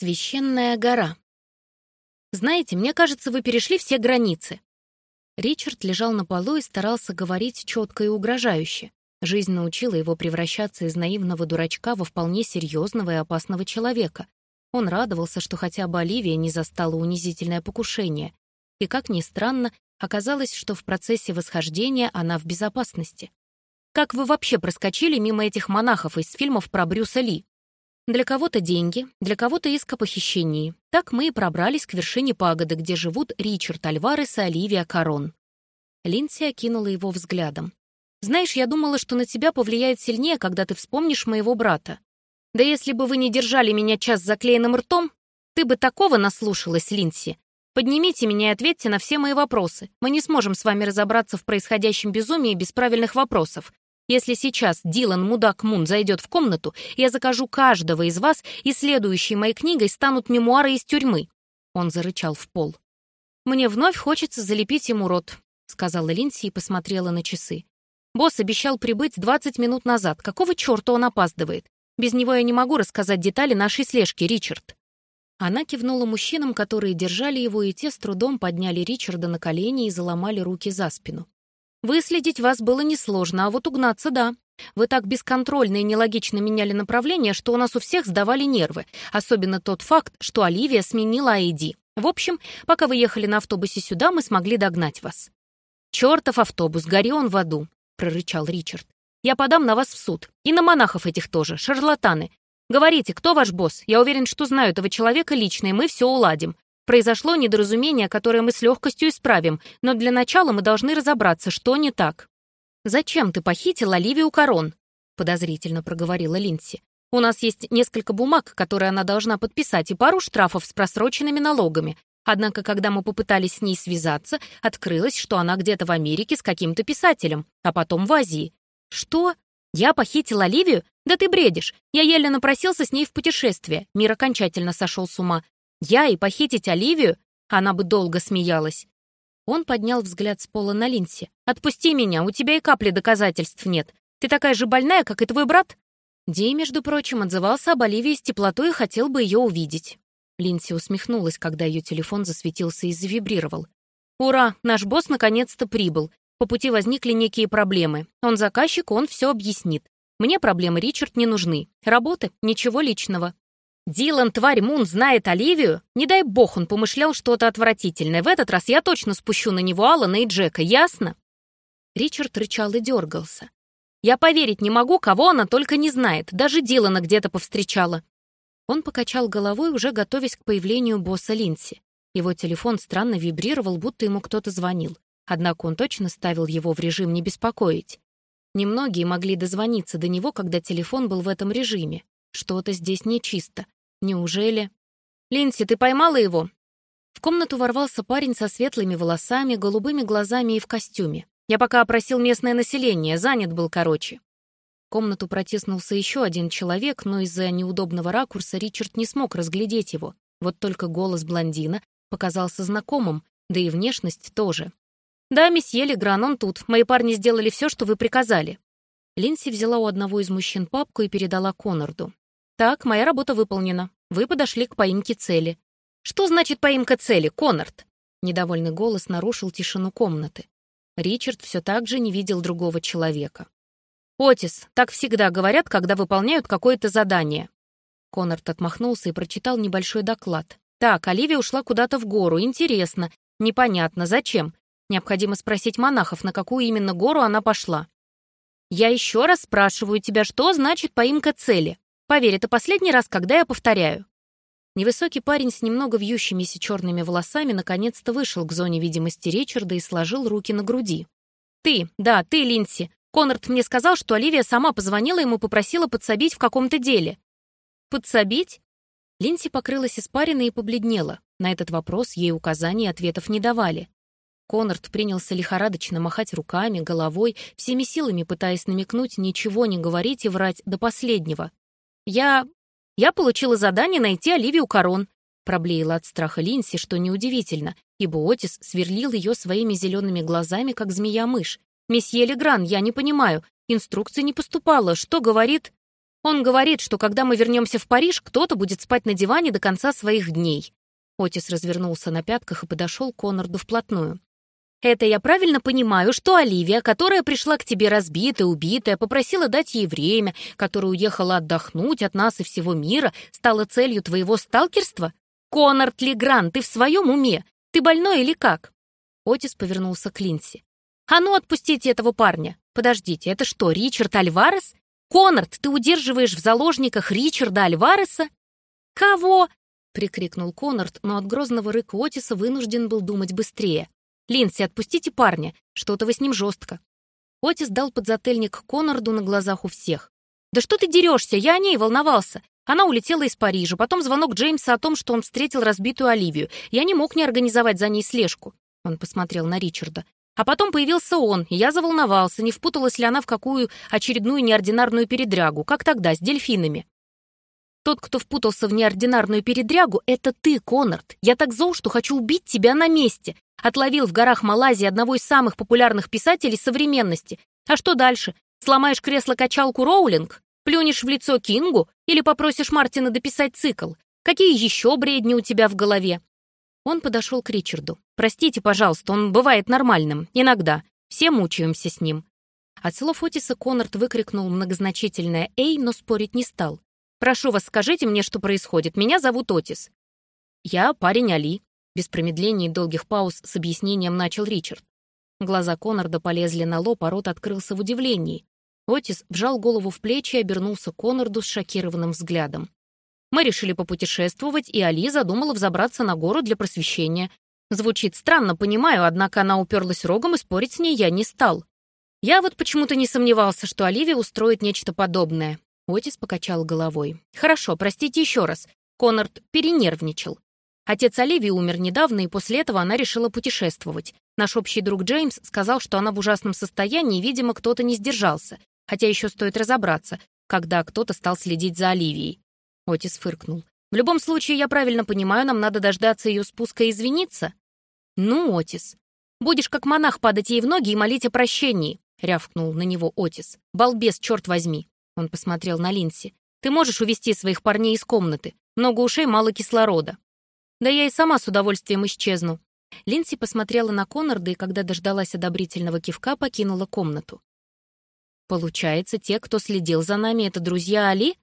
Священная гора. Знаете, мне кажется, вы перешли все границы. Ричард лежал на полу и старался говорить четко и угрожающе. Жизнь научила его превращаться из наивного дурачка во вполне серьезного и опасного человека. Он радовался, что хотя бы Оливия не застала унизительное покушение. И, как ни странно, оказалось, что в процессе восхождения она в безопасности. Как вы вообще проскочили мимо этих монахов из фильмов про Брюса Ли? Для кого-то деньги, для кого-то иск о похищении. Так мы и пробрались к вершине пагоды, где живут Ричард Альварес и Оливия Корон. Линдси окинула его взглядом. «Знаешь, я думала, что на тебя повлияет сильнее, когда ты вспомнишь моего брата. Да если бы вы не держали меня час заклеенным ртом, ты бы такого наслушалась, Линси. Поднимите меня и ответьте на все мои вопросы. Мы не сможем с вами разобраться в происходящем безумии без правильных вопросов. Если сейчас Дилан Мудак Мун зайдет в комнату, я закажу каждого из вас, и следующей моей книгой станут мемуары из тюрьмы». Он зарычал в пол. «Мне вновь хочется залепить ему рот», — сказала Линси и посмотрела на часы. «Босс обещал прибыть 20 минут назад. Какого черта он опаздывает? Без него я не могу рассказать детали нашей слежки, Ричард». Она кивнула мужчинам, которые держали его, и те с трудом подняли Ричарда на колени и заломали руки за спину. Выследить вас было несложно, а вот угнаться — да. Вы так бесконтрольно и нелогично меняли направление, что у нас у всех сдавали нервы, особенно тот факт, что Оливия сменила Айди. В общем, пока вы ехали на автобусе сюда, мы смогли догнать вас». «Чертов автобус, гори он в аду», — прорычал Ричард. «Я подам на вас в суд. И на монахов этих тоже, шарлатаны. Говорите, кто ваш босс? Я уверен, что знаю этого человека лично, и мы все уладим. Произошло недоразумение, которое мы с легкостью исправим, но для начала мы должны разобраться, что не так. «Зачем ты похитил Оливию Корон?» — подозрительно проговорила Линси. «У нас есть несколько бумаг, которые она должна подписать, и пару штрафов с просроченными налогами. Однако, когда мы попытались с ней связаться, открылось, что она где-то в Америке с каким-то писателем, а потом в Азии. Что? Я похитил Оливию? Да ты бредишь. Я еле напросился с ней в путешествие. Мир окончательно сошел с ума. Я и похитить Оливию? Она бы долго смеялась. Он поднял взгляд с пола на Линси. «Отпусти меня, у тебя и капли доказательств нет. Ты такая же больная, как и твой брат?» Дей, между прочим, отзывался об Оливии с теплотой и хотел бы ее увидеть. Линси усмехнулась, когда ее телефон засветился и завибрировал. «Ура! Наш босс наконец-то прибыл. По пути возникли некие проблемы. Он заказчик, он все объяснит. Мне проблемы Ричард не нужны. Работы — ничего личного. Дилан, тварь Мун, знает Оливию? Не дай бог он помышлял что-то отвратительное. В этот раз я точно спущу на него Алана и Джека, ясно?» Ричард рычал и дергался. «Я поверить не могу, кого она только не знает. Даже Дилана где-то повстречала». Он покачал головой, уже готовясь к появлению босса Линси. Его телефон странно вибрировал, будто ему кто-то звонил. Однако он точно ставил его в режим «не беспокоить». Немногие могли дозвониться до него, когда телефон был в этом режиме. Что-то здесь нечисто. Неужели? «Линси, ты поймала его?» В комнату ворвался парень со светлыми волосами, голубыми глазами и в костюме. Я пока опросил местное население, занят был короче. В комнату протиснулся еще один человек, но из-за неудобного ракурса Ричард не смог разглядеть его. Вот только голос блондина показался знакомым, да и внешность тоже. «Да, месье Легран, он тут. Мои парни сделали все, что вы приказали». Линси взяла у одного из мужчин папку и передала Конорду. «Так, моя работа выполнена. Вы подошли к поимке цели». «Что значит поимка цели, Коннорд?» Недовольный голос нарушил тишину комнаты. Ричард все так же не видел другого человека. «Отис, так всегда говорят, когда выполняют какое-то задание». Коннорд отмахнулся и прочитал небольшой доклад. «Так, Оливия ушла куда-то в гору. Интересно. Непонятно. Зачем? Необходимо спросить монахов, на какую именно гору она пошла». «Я еще раз спрашиваю тебя, что значит поимка цели?» Поверь, это последний раз, когда я повторяю». Невысокий парень с немного вьющимися черными волосами наконец-то вышел к зоне видимости Ричарда и сложил руки на груди. «Ты, да, ты, Линси. Конрад мне сказал, что Оливия сама позвонила ему, попросила подсобить в каком-то деле». «Подсобить?» Линси покрылась испариной и побледнела. На этот вопрос ей указаний и ответов не давали. Конрад принялся лихорадочно махать руками, головой, всеми силами пытаясь намекнуть ничего не говорить и врать до последнего. «Я... я получила задание найти Оливию Корон», проблеяла от страха Линси, что неудивительно, ибо Отис сверлил ее своими зелеными глазами, как змея-мышь. «Месье Легран, я не понимаю. Инструкции не поступало. Что говорит?» Он говорит, что когда мы вернемся в Париж, кто-то будет спать на диване до конца своих дней. Отис развернулся на пятках и подошел к Конорду вплотную. «Это я правильно понимаю, что Оливия, которая пришла к тебе разбитая, убитая, попросила дать ей время, которая уехала отдохнуть от нас и всего мира, стала целью твоего сталкерства? Конорд Легран, ты в своем уме? Ты больной или как?» Отис повернулся к Линси. «А ну, отпустите этого парня! Подождите, это что, Ричард Альварес? Конорд, ты удерживаешь в заложниках Ричарда Альвареса?» «Кого?» — прикрикнул Конорд, но от грозного рыка Отиса вынужден был думать быстрее. «Линси, отпустите парня, что-то вы с ним жестко». Отис дал подзатыльник Конорду на глазах у всех. «Да что ты дерешься? Я о ней волновался. Она улетела из Парижа, потом звонок Джеймса о том, что он встретил разбитую Оливию. Я не мог не организовать за ней слежку». Он посмотрел на Ричарда. А потом появился он, и я заволновался, не впуталась ли она в какую очередную неординарную передрягу, как тогда, с дельфинами. Тот, кто впутался в неординарную передрягу, это ты, Коннорд. Я так зол, что хочу убить тебя на месте. Отловил в горах Малайзии одного из самых популярных писателей современности. А что дальше? Сломаешь кресло-качалку Роулинг? Плюнешь в лицо Кингу? Или попросишь Мартина дописать цикл? Какие еще бредни у тебя в голове? Он подошел к Ричарду. «Простите, пожалуйста, он бывает нормальным. Иногда. Все мучаемся с ним». От слов Отиса Коннорд выкрикнул многозначительное «Эй», но спорить не стал. «Прошу вас, скажите мне, что происходит. Меня зовут Отис». «Я парень Али», без промедлений и долгих пауз с объяснением начал Ричард. Глаза Коннорда полезли на лоб, а рот открылся в удивлении. Отис вжал голову в плечи и обернулся к Коннорду с шокированным взглядом. Мы решили попутешествовать, и Али задумала взобраться на гору для просвещения. Звучит странно, понимаю, однако она уперлась рогом, и спорить с ней я не стал. Я вот почему-то не сомневался, что Оливия устроит нечто подобное. Отис покачал головой. «Хорошо, простите еще раз. Коннорд перенервничал. Отец Оливии умер недавно, и после этого она решила путешествовать. Наш общий друг Джеймс сказал, что она в ужасном состоянии, и, видимо, кто-то не сдержался. Хотя еще стоит разобраться, когда кто-то стал следить за Оливией. Отис фыркнул. «В любом случае, я правильно понимаю, нам надо дождаться ее спуска и извиниться?» «Ну, Отис, будешь как монах падать ей в ноги и молить о прощении», — рявкнул на него Отис. «Балбес, черт возьми!» Он посмотрел на Линси. «Ты можешь увести своих парней из комнаты. Много ушей, мало кислорода». «Да я и сама с удовольствием исчезну». Линси посмотрела на Коннорда и, когда дождалась одобрительного кивка, покинула комнату. «Получается, те, кто следил за нами, это друзья Али?»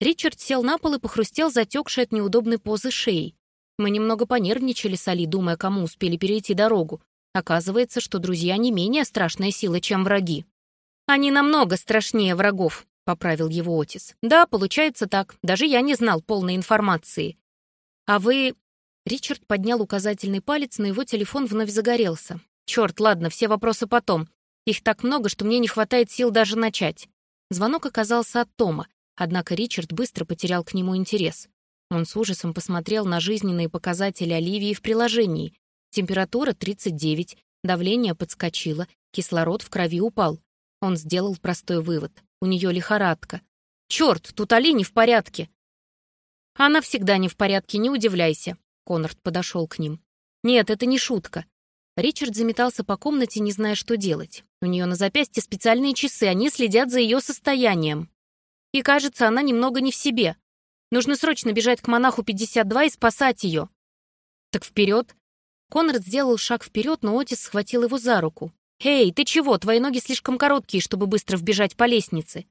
Ричард сел на пол и похрустел затекшей от неудобной позы шеей. Мы немного понервничали с Али, думая, кому успели перейти дорогу. Оказывается, что друзья не менее страшная сила, чем враги. «Они намного страшнее врагов», — поправил его Отис. «Да, получается так. Даже я не знал полной информации». «А вы...» Ричард поднял указательный палец, но его телефон вновь загорелся. «Черт, ладно, все вопросы потом. Их так много, что мне не хватает сил даже начать». Звонок оказался от Тома. Однако Ричард быстро потерял к нему интерес. Он с ужасом посмотрел на жизненные показатели Оливии в приложении. Температура 39, давление подскочило, кислород в крови упал. Он сделал простой вывод. У нее лихорадка. «Черт, тут Али не в порядке!» «Она всегда не в порядке, не удивляйся», — Конрад подошел к ним. «Нет, это не шутка». Ричард заметался по комнате, не зная, что делать. У нее на запястье специальные часы, они следят за ее состоянием. И кажется, она немного не в себе. Нужно срочно бежать к монаху 52 и спасать ее. Так вперед. Конрад сделал шаг вперед, но Отис схватил его за руку. «Эй, ты чего? Твои ноги слишком короткие, чтобы быстро вбежать по лестнице.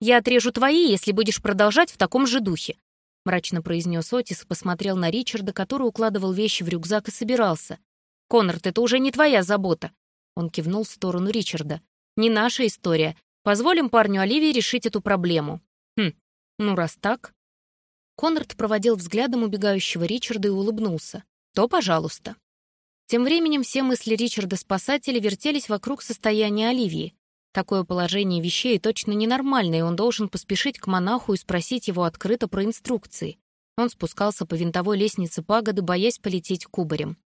Я отрежу твои, если будешь продолжать в таком же духе», мрачно произнес Отис и посмотрел на Ричарда, который укладывал вещи в рюкзак и собирался. «Конрад, это уже не твоя забота», он кивнул в сторону Ричарда. «Не наша история. Позволим парню Оливии решить эту проблему. Хм, ну раз так... Конрад проводил взглядом убегающего Ричарда и улыбнулся. То пожалуйста. Тем временем все мысли Ричарда-спасателя вертелись вокруг состояния Оливии. Такое положение вещей точно ненормальное, и он должен поспешить к монаху и спросить его открыто про инструкции. Он спускался по винтовой лестнице пагоды, боясь полететь кубарем.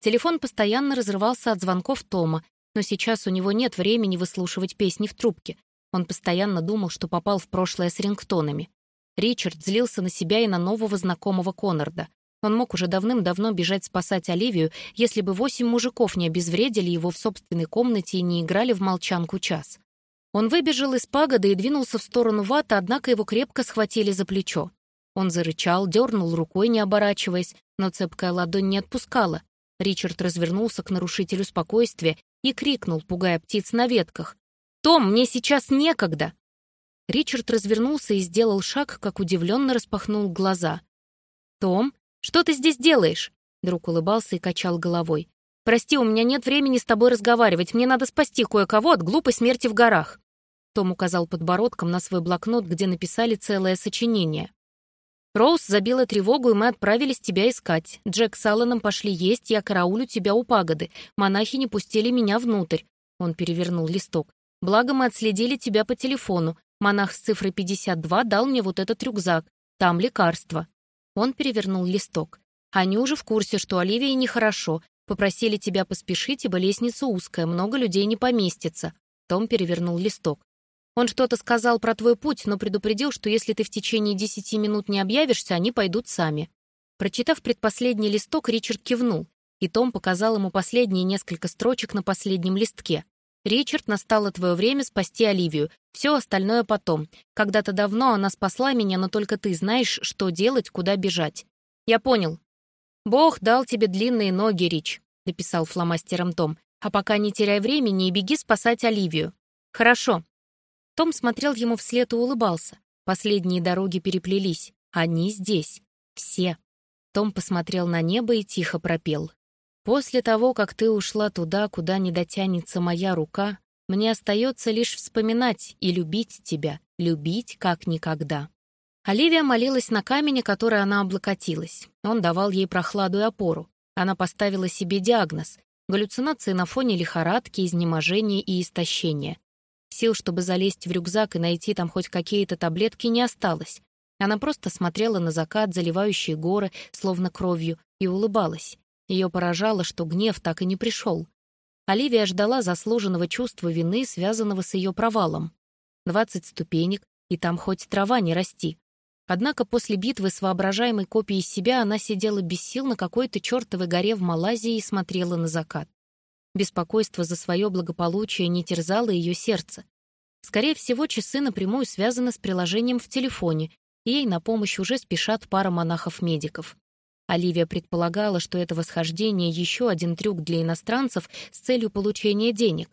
Телефон постоянно разрывался от звонков Тома, но сейчас у него нет времени выслушивать песни в трубке. Он постоянно думал, что попал в прошлое с рингтонами. Ричард злился на себя и на нового знакомого Коннорда. Он мог уже давным-давно бежать спасать Оливию, если бы восемь мужиков не обезвредили его в собственной комнате и не играли в молчанку час. Он выбежал из пагоды и двинулся в сторону вата, однако его крепко схватили за плечо. Он зарычал, дернул рукой, не оборачиваясь, но цепкая ладонь не отпускала. Ричард развернулся к нарушителю спокойствия и крикнул, пугая птиц на ветках. «Том, мне сейчас некогда!» Ричард развернулся и сделал шаг, как удивленно распахнул глаза. «Том, что ты здесь делаешь?» Друг улыбался и качал головой. «Прости, у меня нет времени с тобой разговаривать. Мне надо спасти кое-кого от глупой смерти в горах». Том указал подбородком на свой блокнот, где написали целое сочинение. «Роуз забила тревогу, и мы отправились тебя искать. Джек с Алланом пошли есть, я караулю тебя у пагоды. Монахи не пустили меня внутрь». Он перевернул листок. «Благо мы отследили тебя по телефону. Монах с цифрой 52 дал мне вот этот рюкзак. Там лекарство». Он перевернул листок. «Они уже в курсе, что Оливии нехорошо. Попросили тебя поспешить, ибо лестница узкая, много людей не поместится». Том перевернул листок. Он что-то сказал про твой путь, но предупредил, что если ты в течение десяти минут не объявишься, они пойдут сами. Прочитав предпоследний листок, Ричард кивнул, и Том показал ему последние несколько строчек на последнем листке. «Ричард, настало твое время спасти Оливию. Все остальное потом. Когда-то давно она спасла меня, но только ты знаешь, что делать, куда бежать. Я понял. Бог дал тебе длинные ноги, Рич», — дописал фломастером Том. «А пока не теряй времени и беги спасать Оливию». «Хорошо», том смотрел ему вслед и улыбался. Последние дороги переплелись. Они здесь. Все. Том посмотрел на небо и тихо пропел. «После того, как ты ушла туда, куда не дотянется моя рука, мне остается лишь вспоминать и любить тебя, любить как никогда». Оливия молилась на камень, который она облокотилась. Он давал ей прохладу и опору. Она поставила себе диагноз — галлюцинации на фоне лихорадки, изнеможения и истощения. Сил, чтобы залезть в рюкзак и найти там хоть какие-то таблетки, не осталось. Она просто смотрела на закат, заливающий горы, словно кровью, и улыбалась. Ее поражало, что гнев так и не пришел. Оливия ждала заслуженного чувства вины, связанного с ее провалом. Двадцать ступенек, и там хоть трава не расти. Однако после битвы с воображаемой копией себя она сидела без сил на какой-то чертовой горе в Малайзии и смотрела на закат. Беспокойство за свое благополучие не терзало ее сердце. Скорее всего, часы напрямую связаны с приложением в телефоне, и ей на помощь уже спешат пара монахов-медиков. Оливия предполагала, что это восхождение — еще один трюк для иностранцев с целью получения денег.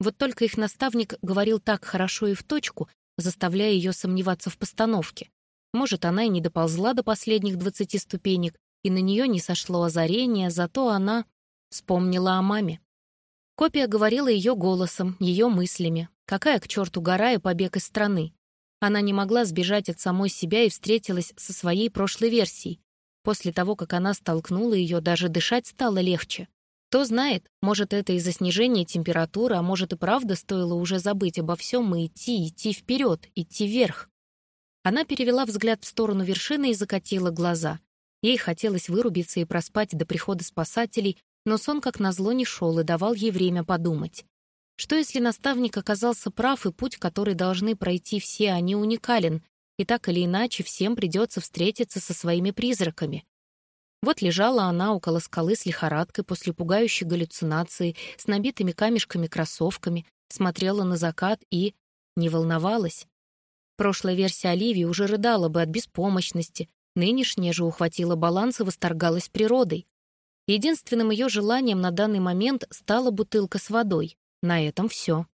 Вот только их наставник говорил так хорошо и в точку, заставляя ее сомневаться в постановке. Может, она и не доползла до последних двадцати ступенек, и на нее не сошло озарение, зато она вспомнила о маме. Копия говорила ее голосом, ее мыслями. Какая к черту гора и побег из страны? Она не могла сбежать от самой себя и встретилась со своей прошлой версией. После того, как она столкнула ее, даже дышать стало легче. Кто знает, может, это из-за снижения температуры, а может и правда стоило уже забыть обо всем и идти, идти вперед, идти вверх. Она перевела взгляд в сторону вершины и закатила глаза. Ей хотелось вырубиться и проспать до прихода спасателей, но сон, как назло, не шел и давал ей время подумать. Что если наставник оказался прав, и путь, который должны пройти все, они уникален, и так или иначе всем придется встретиться со своими призраками? Вот лежала она около скалы с лихорадкой после пугающей галлюцинации, с набитыми камешками кроссовками, смотрела на закат и... не волновалась. Прошлая версия Оливии уже рыдала бы от беспомощности, нынешняя же ухватила баланс и восторгалась природой. Единственным ее желанием на данный момент стала бутылка с водой. На этом все.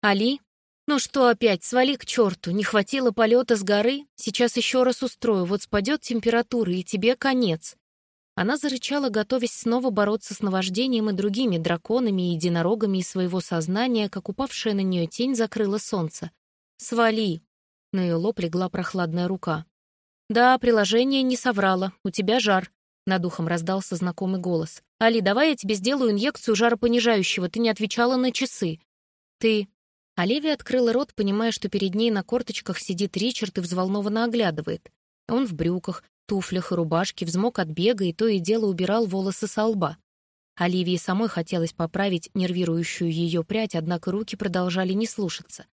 «Али? Ну что опять, свали к черту, не хватило полета с горы? Сейчас еще раз устрою, вот спадет температура, и тебе конец». Она зарычала, готовясь снова бороться с наваждением и другими драконами и единорогами из своего сознания, как упавшая на нее тень закрыла солнце. «Свали!» На ее лоб легла прохладная рука. «Да, приложение не соврало, у тебя жар. Над ухом раздался знакомый голос. «Али, давай я тебе сделаю инъекцию жаропонижающего, ты не отвечала на часы». «Ты...» Оливия открыла рот, понимая, что перед ней на корточках сидит Ричард и взволнованно оглядывает. Он в брюках, туфлях и рубашке, взмок от бега и то и дело убирал волосы со лба. Оливии самой хотелось поправить нервирующую ее прядь, однако руки продолжали не слушаться.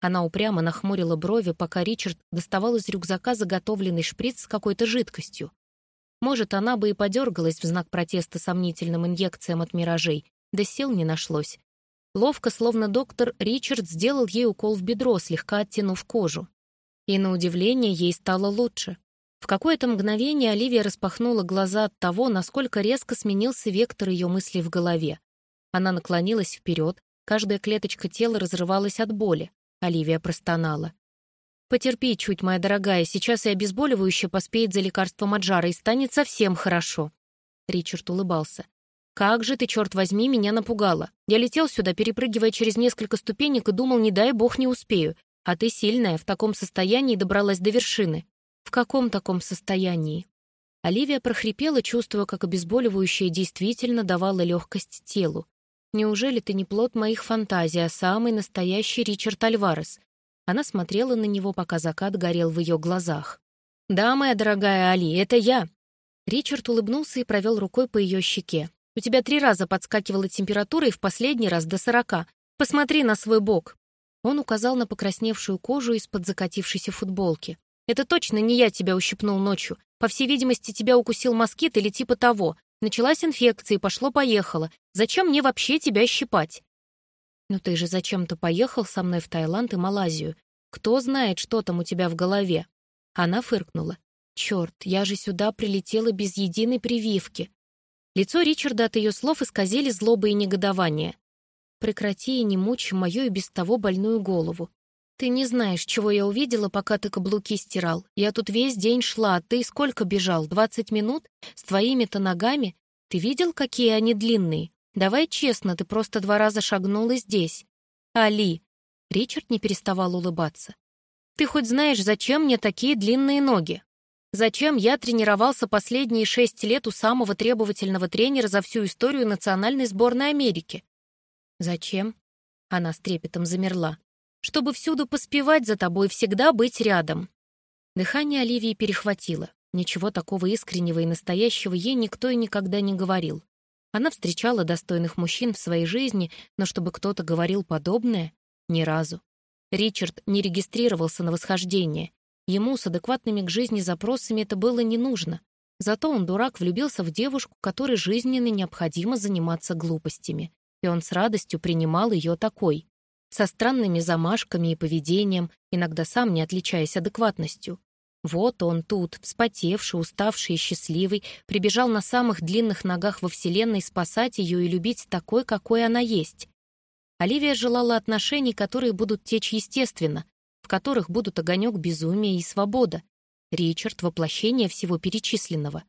Она упрямо нахмурила брови, пока Ричард доставал из рюкзака заготовленный шприц с какой-то жидкостью. Может, она бы и подергалась в знак протеста сомнительным инъекциям от миражей, да сил не нашлось. Ловко, словно доктор, Ричард сделал ей укол в бедро, слегка оттянув кожу. И, на удивление, ей стало лучше. В какое-то мгновение Оливия распахнула глаза от того, насколько резко сменился вектор ее мыслей в голове. Она наклонилась вперед, каждая клеточка тела разрывалась от боли. Оливия простонала. «Потерпи чуть, моя дорогая, сейчас и обезболивающее поспеет за лекарством от жара, и станет совсем хорошо». Ричард улыбался. «Как же ты, черт возьми, меня напугала. Я летел сюда, перепрыгивая через несколько ступенек, и думал, не дай бог не успею. А ты сильная, в таком состоянии добралась до вершины. В каком таком состоянии?» Оливия прохрипела, чувствуя, как обезболивающее действительно давало легкость телу. «Неужели ты не плод моих фантазий, а самый настоящий Ричард Альварес?» Она смотрела на него, пока закат горел в ее глазах. «Да, моя дорогая Али, это я!» Ричард улыбнулся и провел рукой по ее щеке. «У тебя три раза подскакивала температура и в последний раз до сорока. Посмотри на свой бок!» Он указал на покрасневшую кожу из-под закатившейся футболки. Это точно не я тебя ущипнул ночью. По всей видимости, тебя укусил москит или типа того. Началась инфекция и пошло-поехало. Зачем мне вообще тебя щипать? Ну ты же зачем-то поехал со мной в Таиланд и Малайзию. Кто знает, что там у тебя в голове? Она фыркнула. Черт, я же сюда прилетела без единой прививки. Лицо Ричарда от ее слов исказили злоба и негодование. Прекрати и не мучай мою и без того больную голову. «Ты не знаешь, чего я увидела, пока ты каблуки стирал. Я тут весь день шла, а ты сколько бежал? Двадцать минут? С твоими-то ногами? Ты видел, какие они длинные? Давай честно, ты просто два раза шагнул и здесь». «Али!» Ричард не переставал улыбаться. «Ты хоть знаешь, зачем мне такие длинные ноги? Зачем я тренировался последние шесть лет у самого требовательного тренера за всю историю национальной сборной Америки?» «Зачем?» Она с трепетом замерла чтобы всюду поспевать за тобой, всегда быть рядом». Дыхание Оливии перехватило. Ничего такого искреннего и настоящего ей никто и никогда не говорил. Она встречала достойных мужчин в своей жизни, но чтобы кто-то говорил подобное — ни разу. Ричард не регистрировался на восхождение. Ему с адекватными к жизни запросами это было не нужно. Зато он, дурак, влюбился в девушку, которой жизненно необходимо заниматься глупостями. И он с радостью принимал ее такой со странными замашками и поведением, иногда сам не отличаясь адекватностью. Вот он тут, вспотевший, уставший и счастливый, прибежал на самых длинных ногах во Вселенной спасать ее и любить такой, какой она есть. Оливия желала отношений, которые будут течь естественно, которых будут огонек безумия и свобода. Ричард — воплощение всего перечисленного.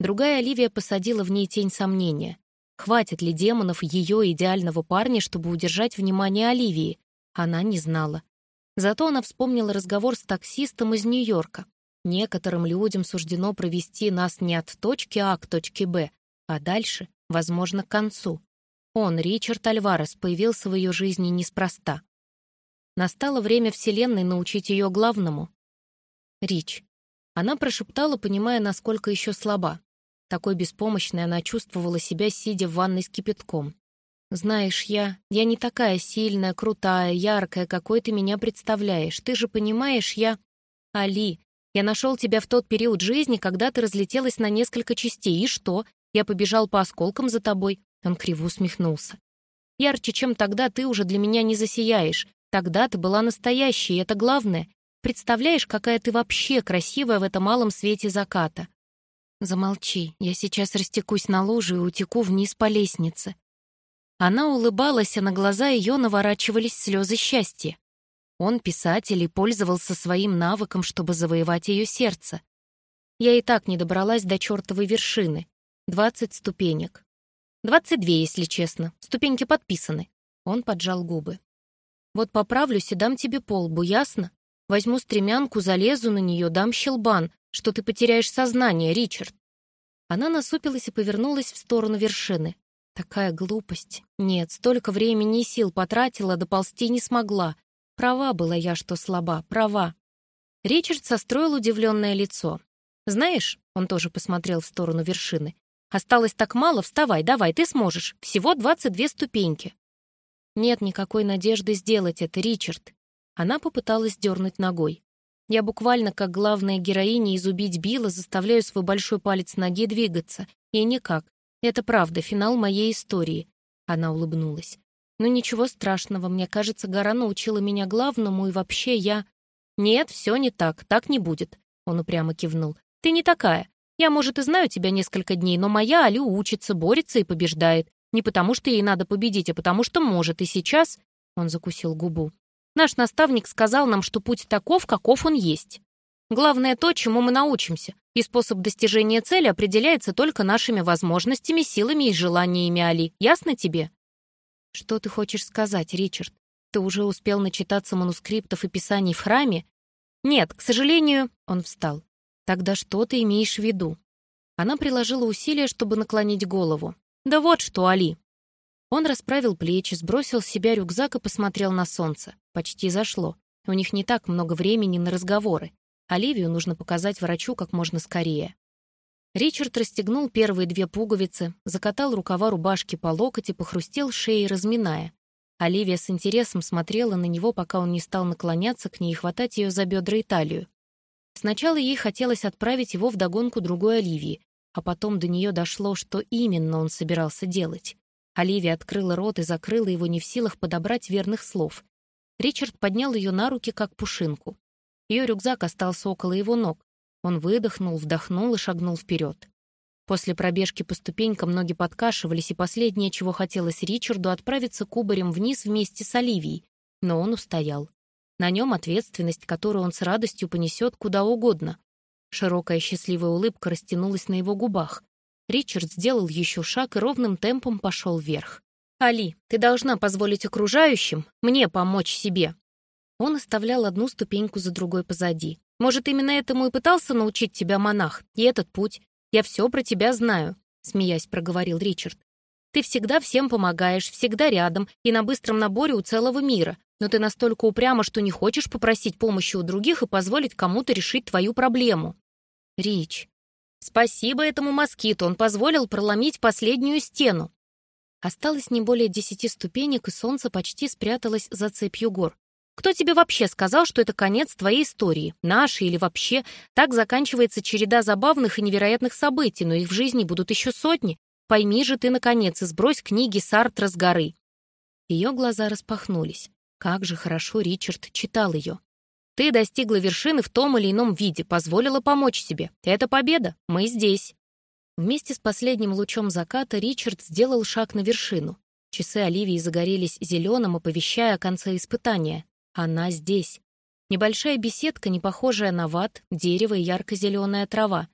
Другая Оливия посадила в ней тень сомнения. Хватит ли демонов ее идеального парня, чтобы удержать внимание Оливии? Она не знала. Зато она вспомнила разговор с таксистом из Нью-Йорка. Некоторым людям суждено провести нас не от точки А к точке Б, а дальше, возможно, к концу. Он, Ричард Альварес, появился в ее жизни неспроста. Настало время Вселенной научить ее главному. Рич. Она прошептала, понимая, насколько еще слаба. Такой беспомощной она чувствовала себя, сидя в ванной с кипятком. «Знаешь, я... я не такая сильная, крутая, яркая, какой ты меня представляешь. Ты же понимаешь, я... Али, я нашел тебя в тот период жизни, когда ты разлетелась на несколько частей. И что? Я побежал по осколкам за тобой». Он криво усмехнулся. «Ярче, чем тогда, ты уже для меня не засияешь. Тогда ты была настоящей, это главное. Представляешь, какая ты вообще красивая в этом малом свете заката. «Замолчи, я сейчас растекусь на лужу и утеку вниз по лестнице». Она улыбалась, а на глаза ее наворачивались слезы счастья. Он, писатель, и пользовался своим навыком, чтобы завоевать ее сердце. Я и так не добралась до чертовой вершины. Двадцать ступенек. Двадцать две, если честно. Ступеньки подписаны. Он поджал губы. Вот поправлюсь и дам тебе полбу, ясно? Возьму стремянку, залезу на нее, дам щелбан, что ты потеряешь сознание, Ричард». Она насупилась и повернулась в сторону вершины. Такая глупость. Нет, столько времени и сил потратила, доползти не смогла. Права была я, что слаба, права. Ричард состроил удивленное лицо. «Знаешь», — он тоже посмотрел в сторону вершины, «осталось так мало, вставай, давай, ты сможешь. Всего двадцать две ступеньки». «Нет никакой надежды сделать это, Ричард». Она попыталась дернуть ногой. Я буквально, как главная героиня из «Убить Билла», заставляю свой большой палец ноги двигаться. И никак. Это правда, финал моей истории. Она улыбнулась. «Ну ничего страшного, мне кажется, гора научила меня главному, и вообще я...» «Нет, все не так, так не будет», — он упрямо кивнул. «Ты не такая. Я, может, и знаю тебя несколько дней, но моя Алю учится, борется и побеждает. Не потому, что ей надо победить, а потому, что может. И сейчас...» Он закусил губу. «Наш наставник сказал нам, что путь таков, каков он есть. Главное то, чему мы научимся, и способ достижения цели определяется только нашими возможностями, силами и желаниями Али. Ясно тебе?» «Что ты хочешь сказать, Ричард? Ты уже успел начитаться манускриптов и писаний в храме?» «Нет, к сожалению...» — он встал. «Тогда что ты имеешь в виду?» Она приложила усилия, чтобы наклонить голову. «Да вот что, Али!» Он расправил плечи, сбросил с себя рюкзак и посмотрел на солнце. Почти зашло. У них не так много времени на разговоры. Оливию нужно показать врачу как можно скорее. Ричард расстегнул первые две пуговицы, закатал рукава рубашки по локоть и похрустел шеей, разминая. Оливия с интересом смотрела на него, пока он не стал наклоняться к ней и хватать ее за бедра и талию. Сначала ей хотелось отправить его в догонку другой Оливии, а потом до нее дошло, что именно он собирался делать. Оливия открыла рот и закрыла его не в силах подобрать верных слов. Ричард поднял ее на руки, как пушинку. Ее рюкзак остался около его ног. Он выдохнул, вдохнул и шагнул вперед. После пробежки по ступенькам ноги подкашивались, и последнее, чего хотелось Ричарду, отправиться кубарем вниз вместе с Оливией, но он устоял. На нем ответственность, которую он с радостью понесет куда угодно. Широкая счастливая улыбка растянулась на его губах. Ричард сделал еще шаг и ровным темпом пошел вверх. «Али, ты должна позволить окружающим мне помочь себе». Он оставлял одну ступеньку за другой позади. «Может, именно этому и пытался научить тебя монах, и этот путь. Я все про тебя знаю», — смеясь проговорил Ричард. «Ты всегда всем помогаешь, всегда рядом и на быстром наборе у целого мира но ты настолько упряма, что не хочешь попросить помощи у других и позволить кому-то решить твою проблему. Рич. Спасибо этому москиту, он позволил проломить последнюю стену. Осталось не более десяти ступенек, и солнце почти спряталось за цепью гор. Кто тебе вообще сказал, что это конец твоей истории, нашей или вообще? Так заканчивается череда забавных и невероятных событий, но их в жизни будут еще сотни. Пойми же ты, наконец, и сбрось книги Сартра с горы. Ее глаза распахнулись. Как же хорошо Ричард читал ее. Ты достигла вершины в том или ином виде, позволила помочь себе. Это победа. Мы здесь. Вместе с последним лучом заката Ричард сделал шаг на вершину. Часы Оливии загорелись зеленым, оповещая о конце испытания. Она здесь. Небольшая беседка, не похожая на ват, дерево и ярко-зеленая трава.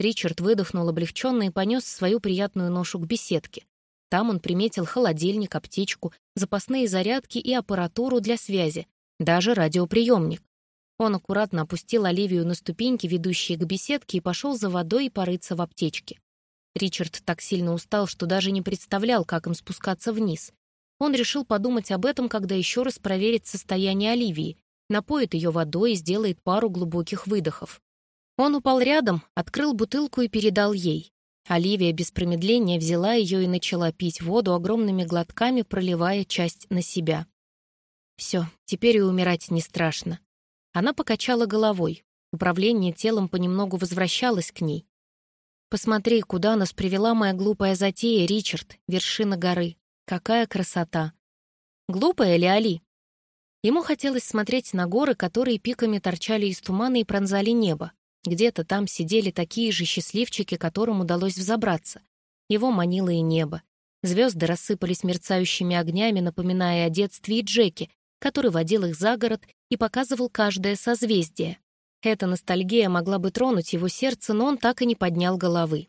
Ричард выдохнул облегченно и понес свою приятную ношу к беседке. Там он приметил холодильник, аптечку, запасные зарядки и аппаратуру для связи, даже радиоприемник. Он аккуратно опустил Оливию на ступеньки, ведущие к беседке, и пошел за водой и порыться в аптечке. Ричард так сильно устал, что даже не представлял, как им спускаться вниз. Он решил подумать об этом, когда еще раз проверит состояние Оливии, напоит ее водой и сделает пару глубоких выдохов. Он упал рядом, открыл бутылку и передал ей. Оливия без промедления взяла ее и начала пить воду огромными глотками, проливая часть на себя. Все, теперь и умирать не страшно. Она покачала головой. Управление телом понемногу возвращалось к ней. «Посмотри, куда нас привела моя глупая затея, Ричард, вершина горы. Какая красота!» «Глупая ли Али?» Ему хотелось смотреть на горы, которые пиками торчали из тумана и пронзали небо. Где-то там сидели такие же счастливчики, которым удалось взобраться. Его манило и небо. Звезды рассыпались мерцающими огнями, напоминая о детстве и Джеки, который водил их за город и показывал каждое созвездие. Эта ностальгия могла бы тронуть его сердце, но он так и не поднял головы.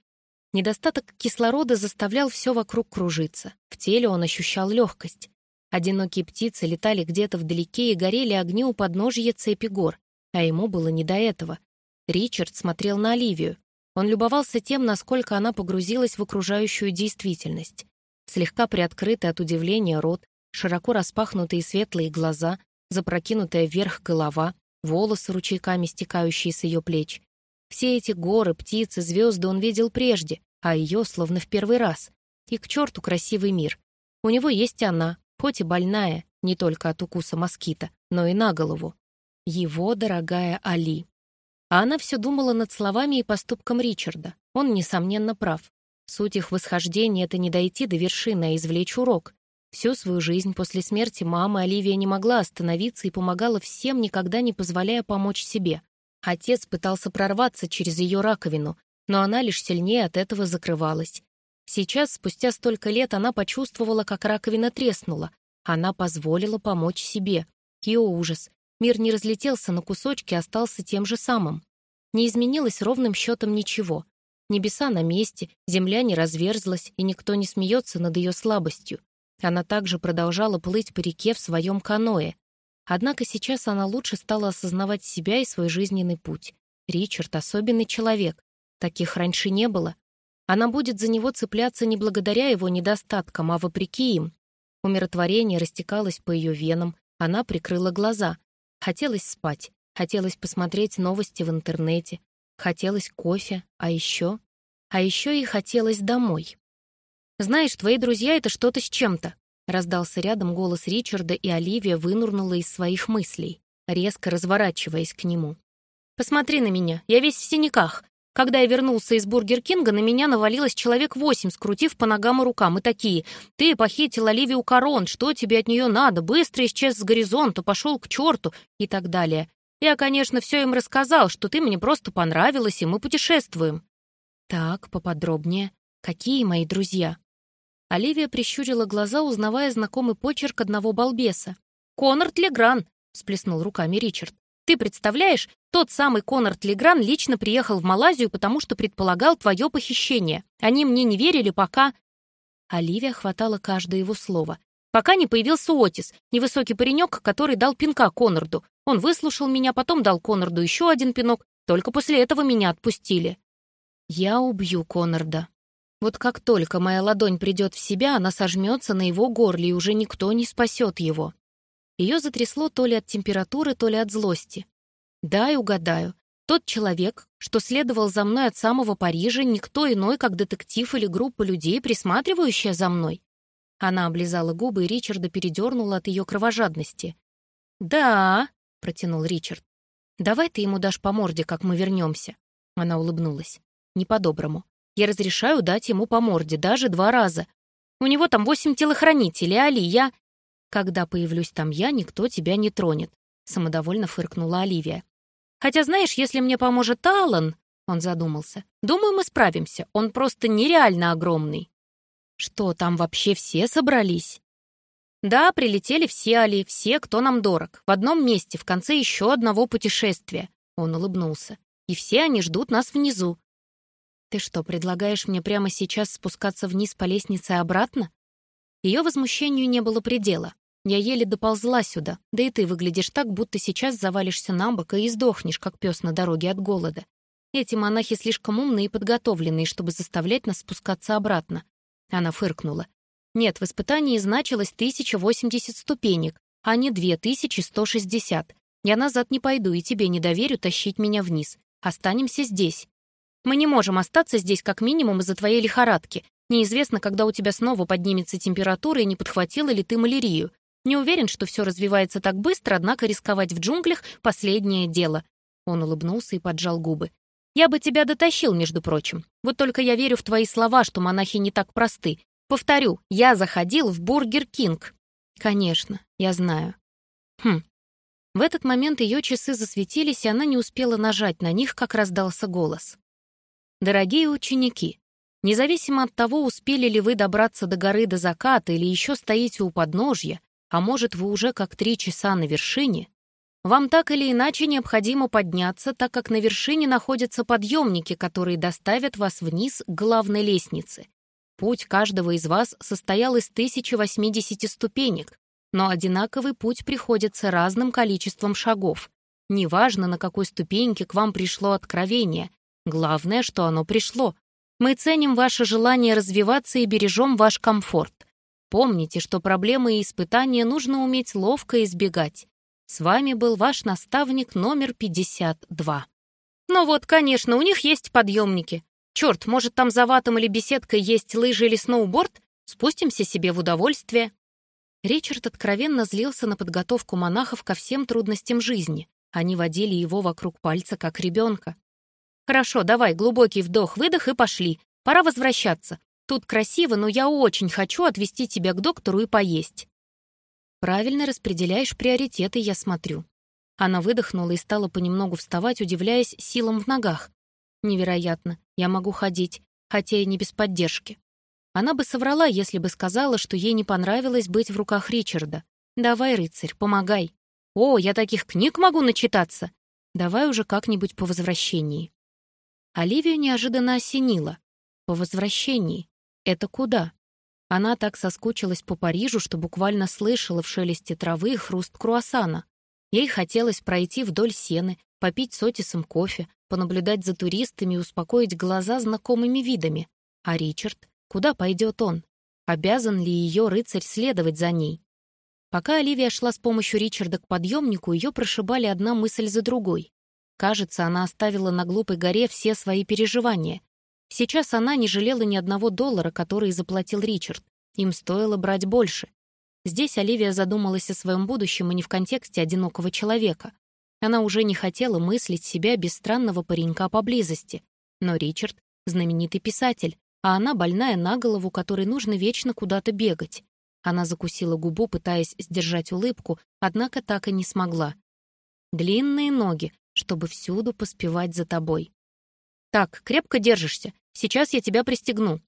Недостаток кислорода заставлял все вокруг кружиться. В теле он ощущал легкость. Одинокие птицы летали где-то вдалеке и горели огни у подножья цепи гор, а ему было не до этого. Ричард смотрел на Оливию. Он любовался тем, насколько она погрузилась в окружающую действительность. Слегка приоткрытый от удивления рот, широко распахнутые светлые глаза, запрокинутая вверх голова, волосы ручейками стекающие с ее плеч. Все эти горы, птицы, звезды он видел прежде, а ее словно в первый раз. И к черту красивый мир. У него есть она, хоть и больная, не только от укуса москита, но и на голову. Его дорогая Али. А она все думала над словами и поступком Ричарда. Он, несомненно, прав. Суть их восхождения — это не дойти до вершины, а извлечь урок. Всю свою жизнь после смерти мамы Оливия не могла остановиться и помогала всем, никогда не позволяя помочь себе. Отец пытался прорваться через ее раковину, но она лишь сильнее от этого закрывалась. Сейчас, спустя столько лет, она почувствовала, как раковина треснула. Она позволила помочь себе. Ее ужас. Мир не разлетелся на кусочки, остался тем же самым. Не изменилось ровным счетом ничего. Небеса на месте, земля не разверзлась, и никто не смеется над ее слабостью. Она также продолжала плыть по реке в своем каное. Однако сейчас она лучше стала осознавать себя и свой жизненный путь. Ричард — особенный человек. Таких раньше не было. Она будет за него цепляться не благодаря его недостаткам, а вопреки им. Умиротворение растекалось по ее венам, она прикрыла глаза. Хотелось спать, хотелось посмотреть новости в интернете, хотелось кофе, а еще... А еще и хотелось домой. «Знаешь, твои друзья — это что-то с чем-то», — раздался рядом голос Ричарда, и Оливия вынурнула из своих мыслей, резко разворачиваясь к нему. «Посмотри на меня, я весь в синяках. Когда я вернулся из Бургер Кинга, на меня навалилось человек восемь, скрутив по ногам и рукам, и такие. «Ты похитил Оливию Корон, что тебе от нее надо? Быстро исчез с горизонта, пошел к черту» и так далее. Я, конечно, все им рассказал, что ты мне просто понравилась, и мы путешествуем. Так, поподробнее. Какие мои друзья? Оливия прищурила глаза, узнавая знакомый почерк одного балбеса. «Конор Тлегран!» — всплеснул руками Ричард. Ты представляешь, тот самый Конор Тлегран лично приехал в Малайзию, потому что предполагал твое похищение. Они мне не верили, пока...» Оливия хватала каждое его слово. «Пока не появился Отис, невысокий паренек, который дал пинка Конорду. Он выслушал меня, потом дал Конорду еще один пинок. Только после этого меня отпустили». «Я убью Конорда», вот как только моя ладонь придет в себя, она сожмется на его горле, и уже никто не спасет его. Ее затрясло то ли от температуры, то ли от злости. Да, и угадаю. Тот человек, что следовал за мной от самого Парижа, никто иной, как детектив или группа людей, присматривающая за мной. Она облизала губы, и Ричарда передернула от ее кровожадности. «Да», — протянул Ричард. «Давай ты ему дашь по морде, как мы вернемся». Она улыбнулась. «Не по-доброму. Я разрешаю дать ему по морде, даже два раза. У него там восемь телохранителей, Али, я...» «Когда появлюсь там я, никто тебя не тронет», — самодовольно фыркнула Оливия. «Хотя, знаешь, если мне поможет Алан...» — он задумался. «Думаю, мы справимся. Он просто нереально огромный». «Что, там вообще все собрались?» «Да, прилетели все, Али, все, кто нам дорог. В одном месте, в конце еще одного путешествия». Он улыбнулся. «И все они ждут нас внизу». «Ты что, предлагаешь мне прямо сейчас спускаться вниз по лестнице обратно?» Ее возмущению не было предела. Я еле доползла сюда, да и ты выглядишь так, будто сейчас завалишься на бок и издохнешь, как пес на дороге от голода. Эти монахи слишком умные и подготовленные, чтобы заставлять нас спускаться обратно. Она фыркнула. Нет, в испытании значилось 1080 ступенек, а не 2160. Я назад не пойду и тебе не доверю тащить меня вниз. Останемся здесь. Мы не можем остаться здесь как минимум из-за твоей лихорадки. Неизвестно, когда у тебя снова поднимется температура и не подхватила ли ты малярию. Не уверен, что все развивается так быстро, однако рисковать в джунглях — последнее дело». Он улыбнулся и поджал губы. «Я бы тебя дотащил, между прочим. Вот только я верю в твои слова, что монахи не так просты. Повторю, я заходил в Burger King». «Конечно, я знаю». «Хм». В этот момент ее часы засветились, и она не успела нажать на них, как раздался голос. «Дорогие ученики, независимо от того, успели ли вы добраться до горы до заката или еще стоите у подножья, а может, вы уже как три часа на вершине, вам так или иначе необходимо подняться, так как на вершине находятся подъемники, которые доставят вас вниз к главной лестнице. Путь каждого из вас состоял из 1080 ступенек, но одинаковый путь приходится разным количеством шагов. Неважно, на какой ступеньке к вам пришло откровение, главное, что оно пришло. Мы ценим ваше желание развиваться и бережем ваш комфорт. Помните, что проблемы и испытания нужно уметь ловко избегать. С вами был ваш наставник номер 52. Ну вот, конечно, у них есть подъемники. Черт, может, там за ватом или беседкой есть лыжи или сноуборд? Спустимся себе в удовольствие. Ричард откровенно злился на подготовку монахов ко всем трудностям жизни. Они водили его вокруг пальца, как ребенка. «Хорошо, давай, глубокий вдох-выдох и пошли. Пора возвращаться. Тут красиво, но я очень хочу отвезти тебя к доктору и поесть». «Правильно распределяешь приоритеты, я смотрю». Она выдохнула и стала понемногу вставать, удивляясь силам в ногах. «Невероятно, я могу ходить, хотя и не без поддержки». Она бы соврала, если бы сказала, что ей не понравилось быть в руках Ричарда. «Давай, рыцарь, помогай». «О, я таких книг могу начитаться!» «Давай уже как-нибудь по возвращении». Оливию неожиданно осенило. «По возвращении. Это куда?» Она так соскучилась по Парижу, что буквально слышала в шелесте травы хруст круассана. Ей хотелось пройти вдоль сены, попить с Отисом кофе, понаблюдать за туристами и успокоить глаза знакомыми видами. А Ричард? Куда пойдет он? Обязан ли ее рыцарь следовать за ней? Пока Оливия шла с помощью Ричарда к подъемнику, ее прошибали одна мысль за другой. Кажется, она оставила на глупой горе все свои переживания. Сейчас она не жалела ни одного доллара, который заплатил Ричард. Им стоило брать больше. Здесь Оливия задумалась о своем будущем и не в контексте одинокого человека. Она уже не хотела мыслить себя без странного паренька поблизости. Но Ричард — знаменитый писатель, а она больная на голову, которой нужно вечно куда-то бегать. Она закусила губу, пытаясь сдержать улыбку, однако так и не смогла. Длинные ноги, чтобы всюду поспевать за тобой. «Так, крепко держишься. Сейчас я тебя пристегну».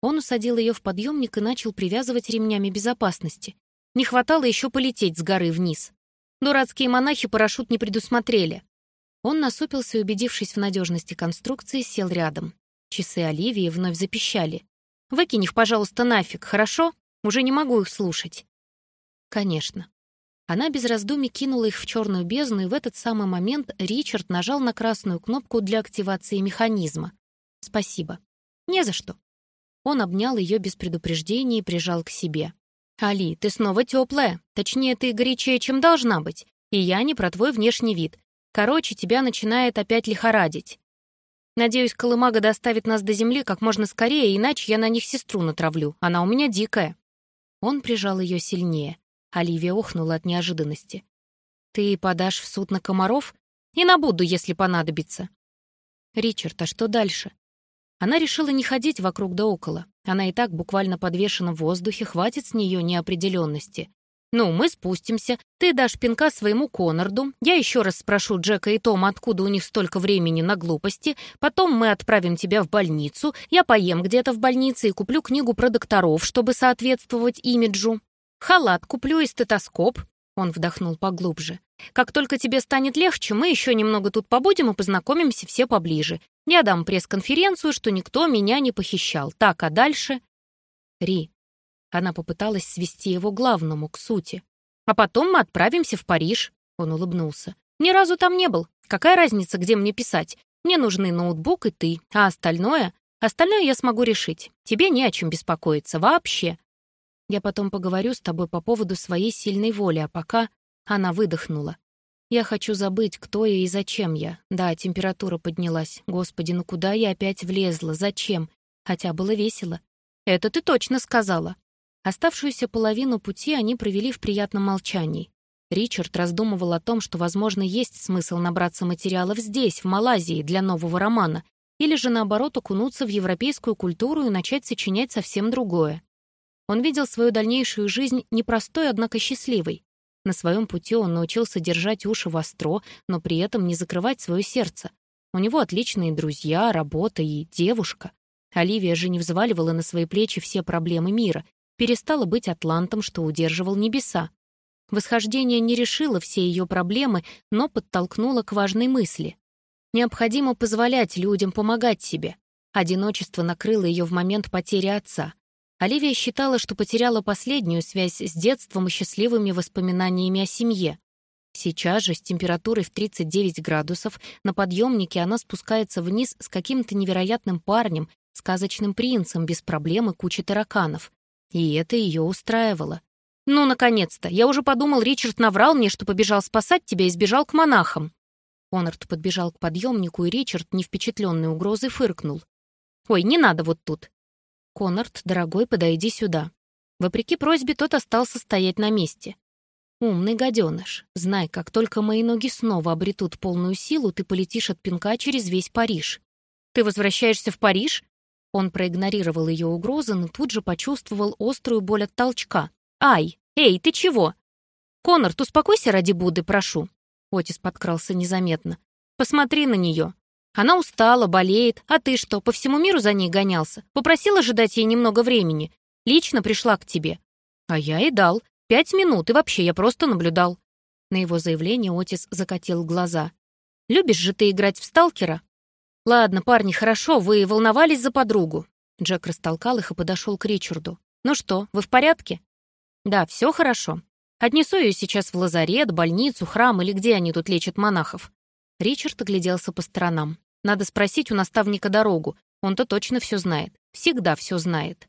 Он усадил ее в подъемник и начал привязывать ремнями безопасности. Не хватало еще полететь с горы вниз. Дурацкие монахи парашют не предусмотрели. Он насупился и, убедившись в надежности конструкции, сел рядом. Часы Оливии вновь запищали. «Выкинь их, пожалуйста, нафиг, хорошо? Уже не могу их слушать». «Конечно». Она без раздумий кинула их в черную бездну, и в этот самый момент Ричард нажал на красную кнопку для активации механизма. «Спасибо». «Не за что». Он обнял ее без предупреждения и прижал к себе. «Али, ты снова теплая. Точнее, ты горячее, чем должна быть. И я не про твой внешний вид. Короче, тебя начинает опять лихорадить. Надеюсь, Колымага доставит нас до земли как можно скорее, иначе я на них сестру натравлю. Она у меня дикая». Он прижал ее сильнее. Оливия охнула от неожиданности. «Ты подашь в суд на комаров? И на Будду, если понадобится». «Ричард, а что дальше?» Она решила не ходить вокруг да около. Она и так буквально подвешена в воздухе, хватит с нее неопределенности. «Ну, мы спустимся, ты дашь пинка своему Конорду, я еще раз спрошу Джека и Тома, откуда у них столько времени на глупости, потом мы отправим тебя в больницу, я поем где-то в больнице и куплю книгу про докторов, чтобы соответствовать имиджу. Халат куплю и стетоскоп». Он вдохнул поглубже. «Как только тебе станет легче, мы еще немного тут побудем и познакомимся все поближе. Я дам пресс-конференцию, что никто меня не похищал. Так, а дальше...» «Ри, она попыталась свести его главному, к сути. «А потом мы отправимся в Париж», — он улыбнулся. «Ни разу там не был. Какая разница, где мне писать? Мне нужны ноутбук и ты, а остальное... Остальное я смогу решить. Тебе не о чем беспокоиться, вообще. Я потом поговорю с тобой по поводу своей сильной воли, а пока...» Она выдохнула. «Я хочу забыть, кто я и зачем я. Да, температура поднялась. Господи, ну куда я опять влезла? Зачем? Хотя было весело. Это ты точно сказала. Оставшуюся половину пути они провели в приятном молчании. Ричард раздумывал о том, что, возможно, есть смысл набраться материалов здесь, в Малайзии, для нового романа, или же, наоборот, окунуться в европейскую культуру и начать сочинять совсем другое. Он видел свою дальнейшую жизнь непростой, однако счастливой. На своем пути он научился держать уши востро, но при этом не закрывать свое сердце. У него отличные друзья, работа и девушка. Оливия же не взваливала на свои плечи все проблемы мира перестала быть атлантом, что удерживал небеса. Восхождение не решило все ее проблемы, но подтолкнуло к важной мысли. Необходимо позволять людям помогать себе. Одиночество накрыло ее в момент потери отца. Оливия считала, что потеряла последнюю связь с детством и счастливыми воспоминаниями о семье. Сейчас же, с температурой в 39 градусов, на подъемнике она спускается вниз с каким-то невероятным парнем, сказочным принцем, без проблем и кучей тараканов. И это ее устраивало. «Ну, наконец-то! Я уже подумал, Ричард наврал мне, что побежал спасать тебя и сбежал к монахам». Конрад подбежал к подъемнику, и Ричард, не впечатленный угрозой, фыркнул. «Ой, не надо вот тут!» «Конрад, дорогой, подойди сюда». Вопреки просьбе, тот остался стоять на месте. «Умный гаденыш. Знай, как только мои ноги снова обретут полную силу, ты полетишь от пинка через весь Париж». «Ты возвращаешься в Париж?» Он проигнорировал ее угрозы, но тут же почувствовал острую боль от толчка. «Ай! Эй, ты чего?» «Коннорд, успокойся ради Будды, прошу». Отис подкрался незаметно. «Посмотри на нее. Она устала, болеет. А ты что, по всему миру за ней гонялся? Попросил ожидать ей немного времени. Лично пришла к тебе. А я и дал. Пять минут, и вообще я просто наблюдал». На его заявление Отис закатил глаза. «Любишь же ты играть в сталкера?» «Ладно, парни, хорошо, вы волновались за подругу». Джек растолкал их и подошел к Ричарду. «Ну что, вы в порядке?» «Да, все хорошо. Отнесу ее сейчас в лазарет, больницу, храм или где они тут лечат монахов». Ричард огляделся по сторонам. «Надо спросить у наставника дорогу. Он-то точно все знает. Всегда все знает».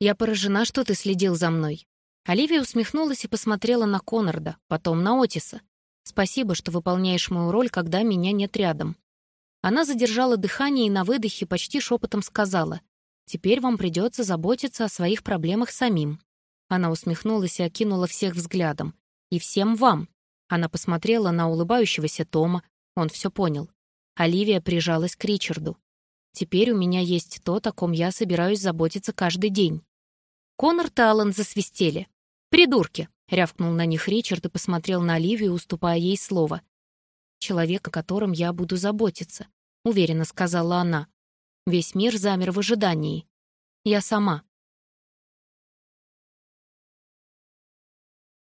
«Я поражена, что ты следил за мной». Оливия усмехнулась и посмотрела на Конорда, потом на Отиса. «Спасибо, что выполняешь мою роль, когда меня нет рядом». Она задержала дыхание и на выдохе почти шепотом сказала, «Теперь вам придется заботиться о своих проблемах самим». Она усмехнулась и окинула всех взглядом. «И всем вам». Она посмотрела на улыбающегося Тома. Он все понял. Оливия прижалась к Ричарду. «Теперь у меня есть то, о ком я собираюсь заботиться каждый день». Конор и Аллан засвистели. «Придурки!» — рявкнул на них Ричард и посмотрел на Оливию, уступая ей слово. «Человек, о котором я буду заботиться», — уверенно сказала она. Весь мир замер в ожидании. «Я сама»,